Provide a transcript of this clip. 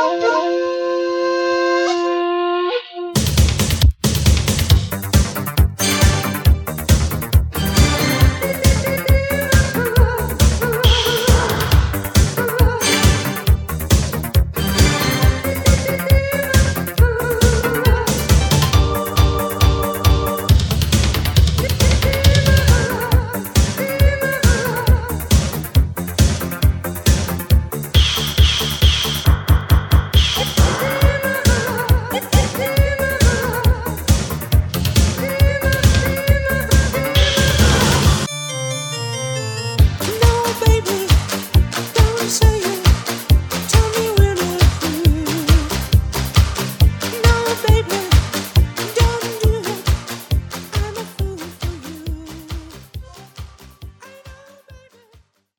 Tchau, tchau. baby.